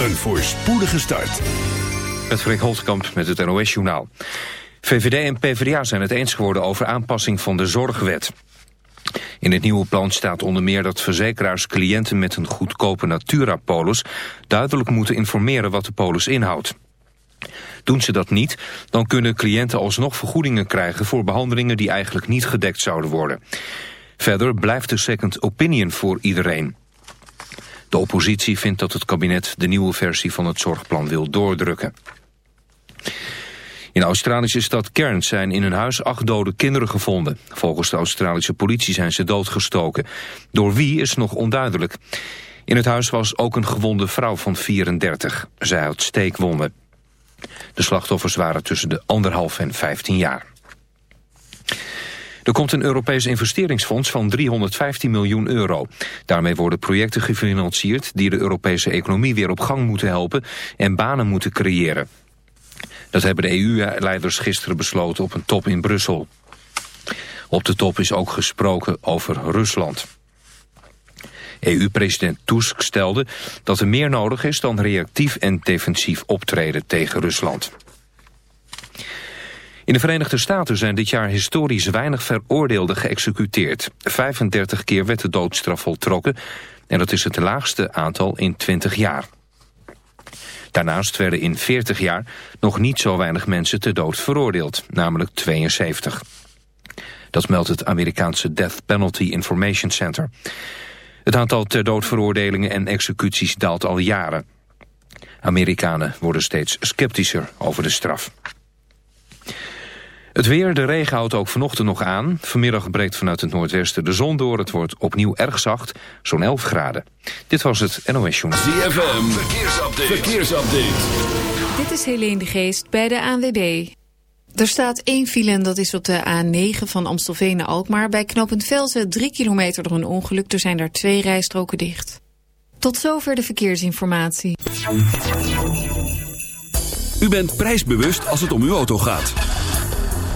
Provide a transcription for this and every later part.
Een voorspoedige start. Het Freek Holtkamp met het NOS-journaal. VVD en PvdA zijn het eens geworden over aanpassing van de zorgwet. In het nieuwe plan staat onder meer dat verzekeraars cliënten met een goedkope Natura-polis duidelijk moeten informeren wat de polis inhoudt. Doen ze dat niet, dan kunnen cliënten alsnog vergoedingen krijgen voor behandelingen die eigenlijk niet gedekt zouden worden. Verder blijft de second opinion voor iedereen. De oppositie vindt dat het kabinet de nieuwe versie van het zorgplan wil doordrukken. In de Australische stad Cairns zijn in een huis acht dode kinderen gevonden. Volgens de Australische politie zijn ze doodgestoken. Door wie is nog onduidelijk. In het huis was ook een gewonde vrouw van 34. Zij had steekwonden. De slachtoffers waren tussen de anderhalf en 15 jaar. Er komt een Europees investeringsfonds van 315 miljoen euro. Daarmee worden projecten gefinancierd die de Europese economie weer op gang moeten helpen en banen moeten creëren. Dat hebben de EU-leiders gisteren besloten op een top in Brussel. Op de top is ook gesproken over Rusland. EU-president Tusk stelde dat er meer nodig is dan reactief en defensief optreden tegen Rusland. In de Verenigde Staten zijn dit jaar historisch weinig veroordeelden geëxecuteerd. 35 keer werd de doodstraf voltrokken en dat is het laagste aantal in 20 jaar. Daarnaast werden in 40 jaar nog niet zo weinig mensen te dood veroordeeld, namelijk 72. Dat meldt het Amerikaanse Death Penalty Information Center. Het aantal ter dood veroordelingen en executies daalt al jaren. Amerikanen worden steeds sceptischer over de straf. Het weer, de regen houdt ook vanochtend nog aan. Vanmiddag breekt vanuit het noordwesten de zon door. Het wordt opnieuw erg zacht, zo'n 11 graden. Dit was het NOS Journal. ZFM, verkeersupdate. verkeersupdate. Dit is Helene de Geest bij de ANWB. Er staat één file en dat is op de A9 van Amstelveen naar Alkmaar. Bij knooppunt Velzen 3 kilometer door een ongeluk. Er zijn daar twee rijstroken dicht. Tot zover de verkeersinformatie. U bent prijsbewust als het om uw auto gaat.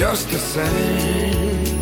Just the same.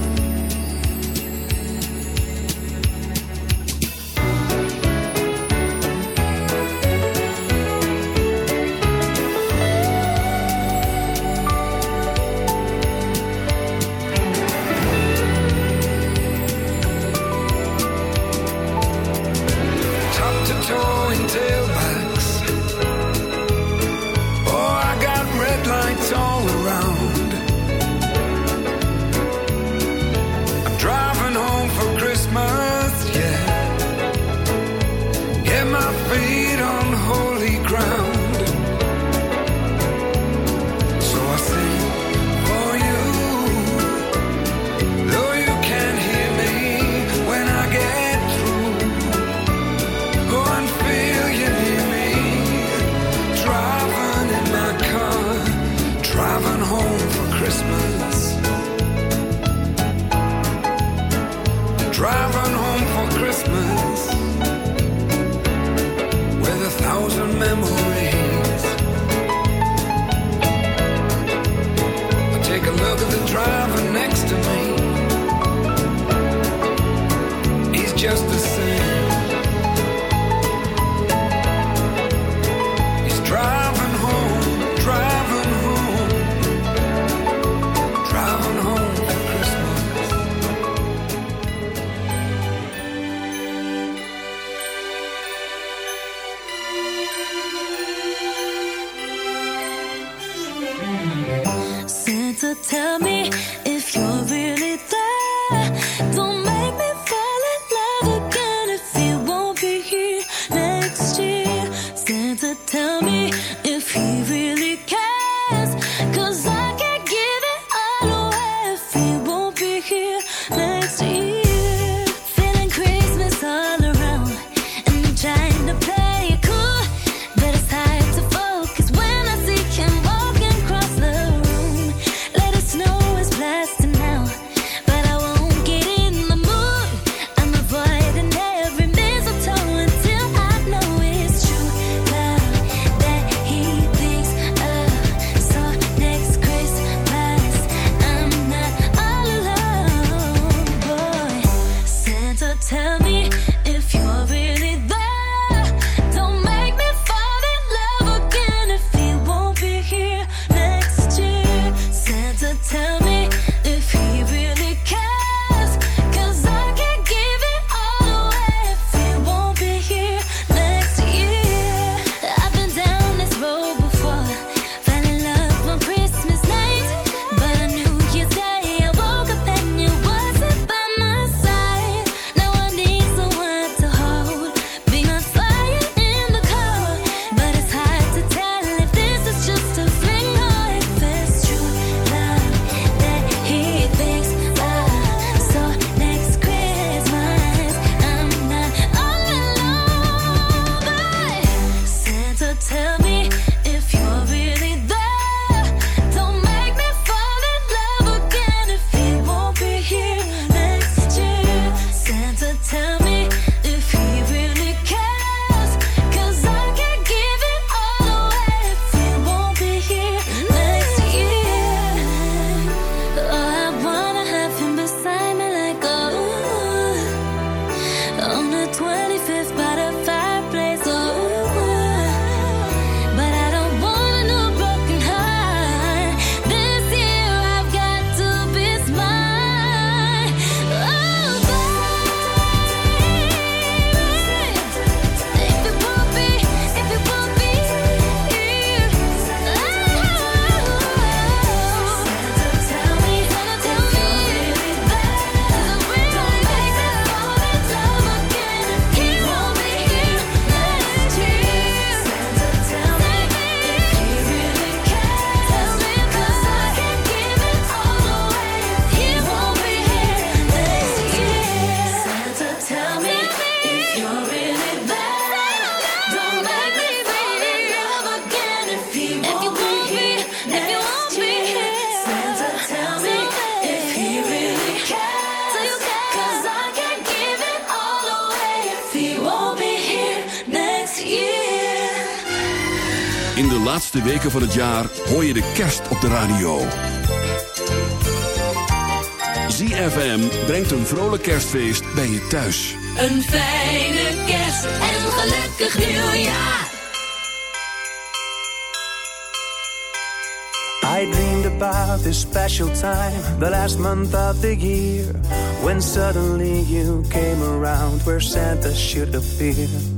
Van het jaar hoor je de kerst op de radio. ZFM brengt een vrolijk kerstfeest bij je thuis. Een fijne kerst en een gelukkig nieuwjaar. I dreamed about this special time, the last month of the year, when suddenly you came around where Santa should appear.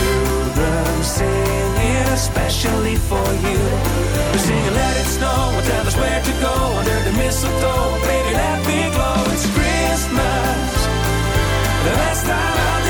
Children singing, especially for you. We're let it snow, and tell us where to go under the mistletoe. Baby, let me glow, it's Christmas, the best time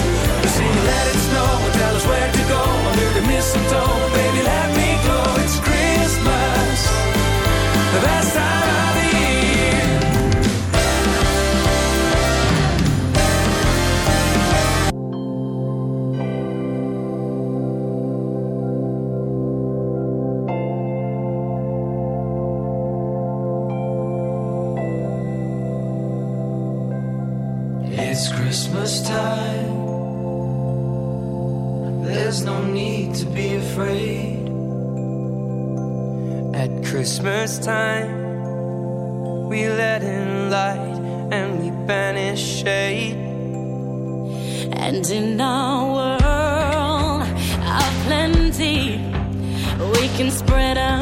Snow, tell us where to go under the mistletoe. Baby, let me go. It's Christmas, the best time of Christmas time, we let in light and we banish shade. And in our world of plenty, we can spread a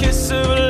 kiss of love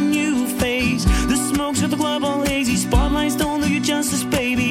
the club all hazy. Spotlights don't do you justice, baby.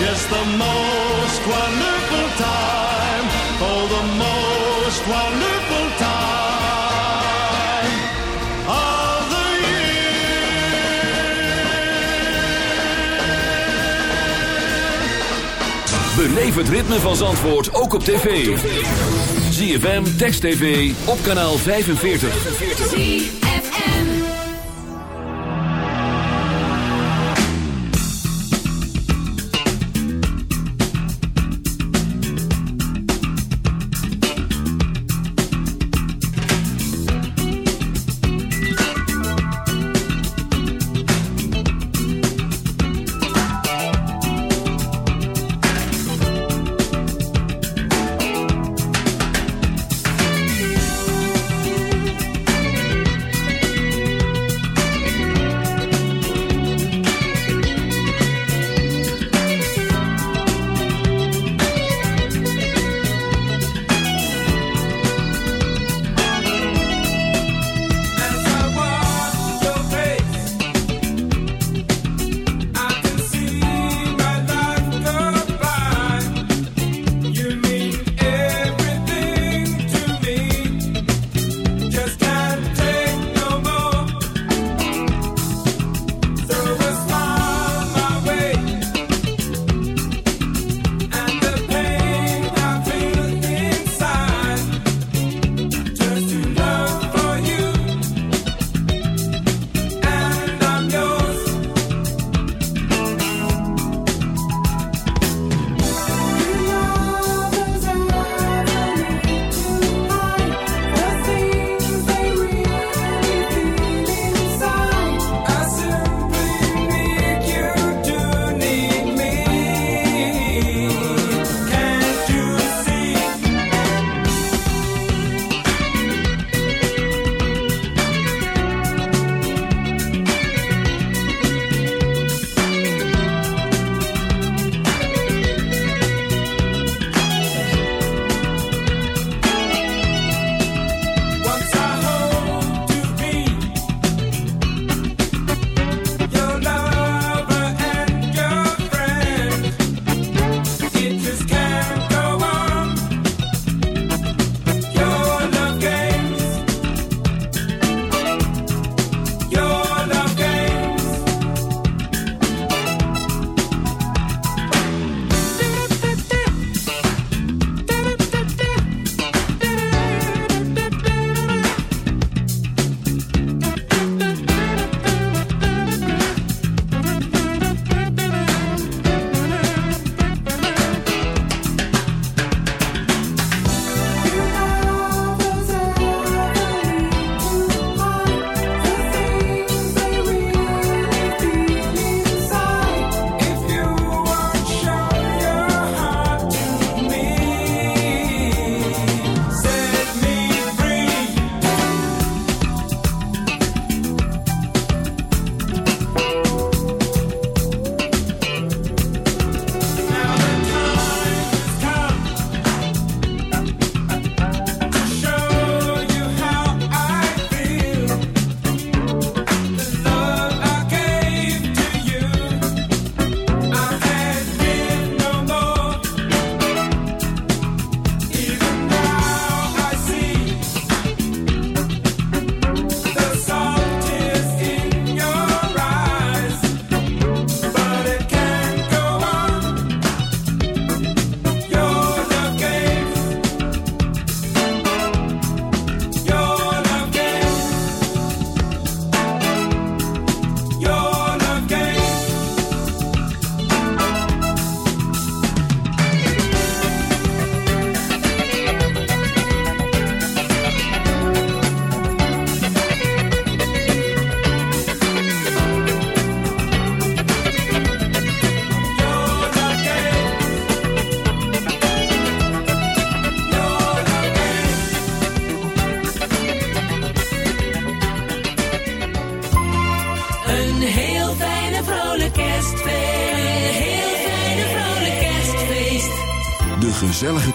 Yes, the most wonderful time. Oh, the most wonderful time of the year. Beleef het ritme van Zandvoort ook op tv. ZFM, Text TV, op kanaal 45.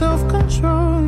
self-control.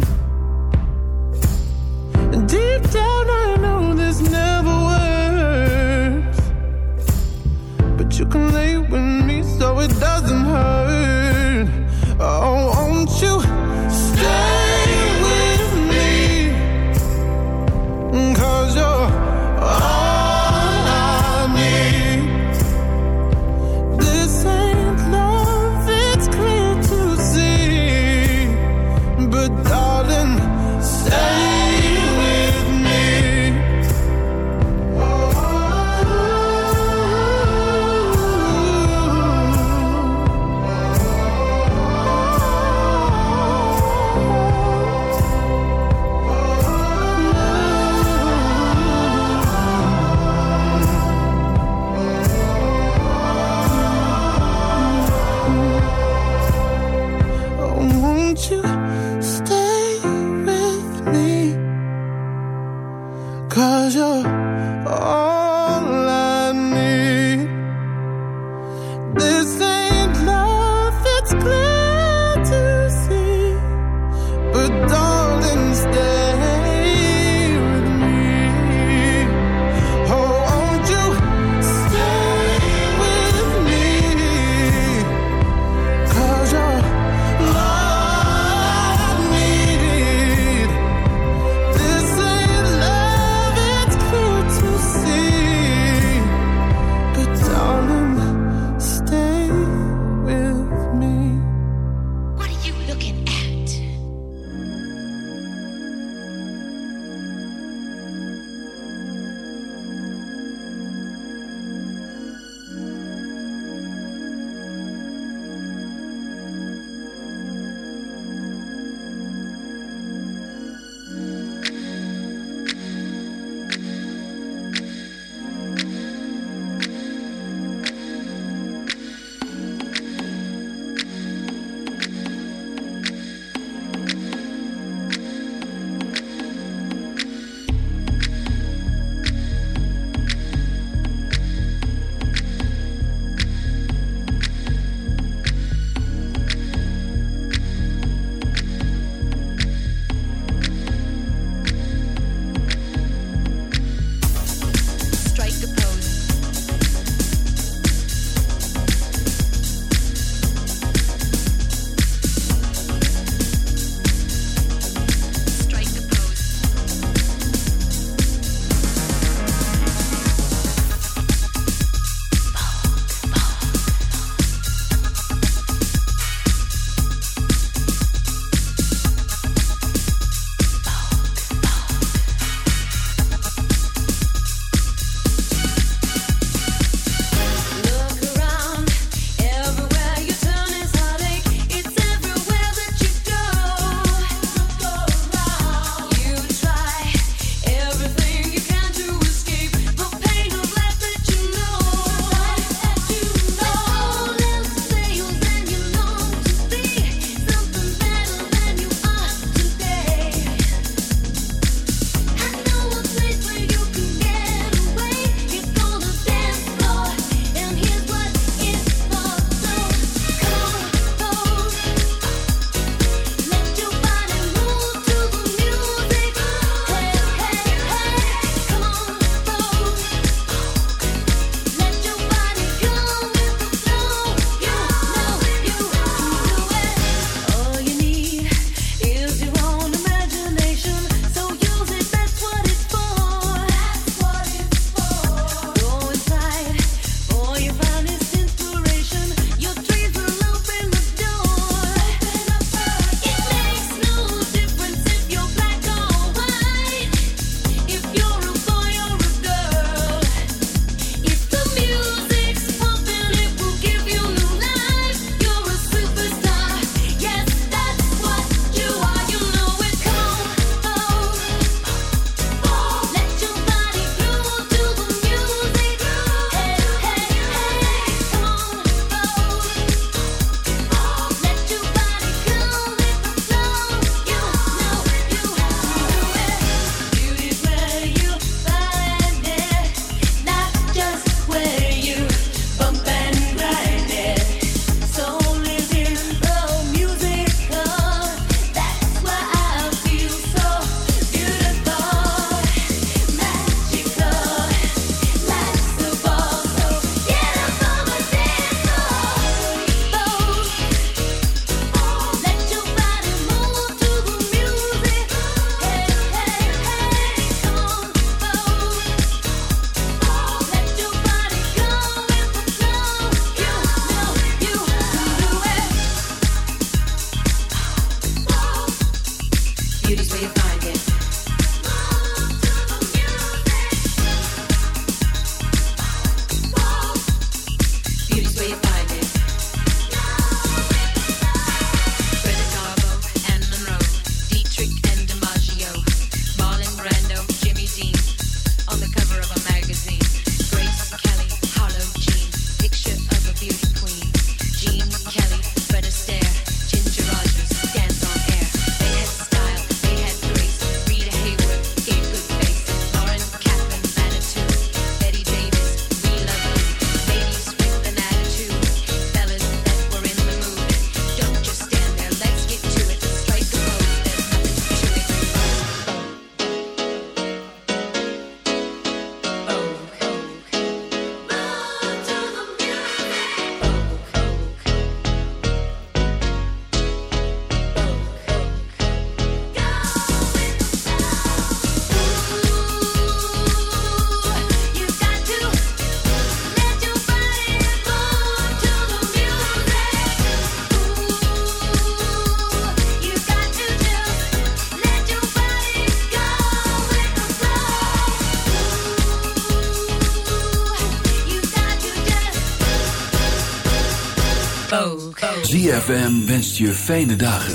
ZFM wenst je fijne dagen.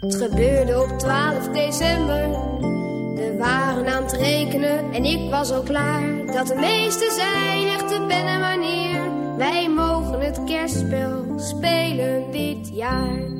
Het gebeurde op 12 december. We waren aan het rekenen en ik was al klaar. Dat de meesten zijn echte pennen wanneer. Wij mogen het kerstspel spelen dit jaar.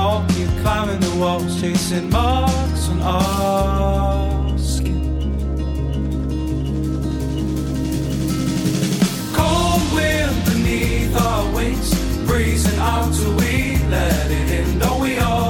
hall. Keep climbing the walls, chasing marks on our skin. Cold wind beneath our wings, breezing out till we let it in. Don't we all?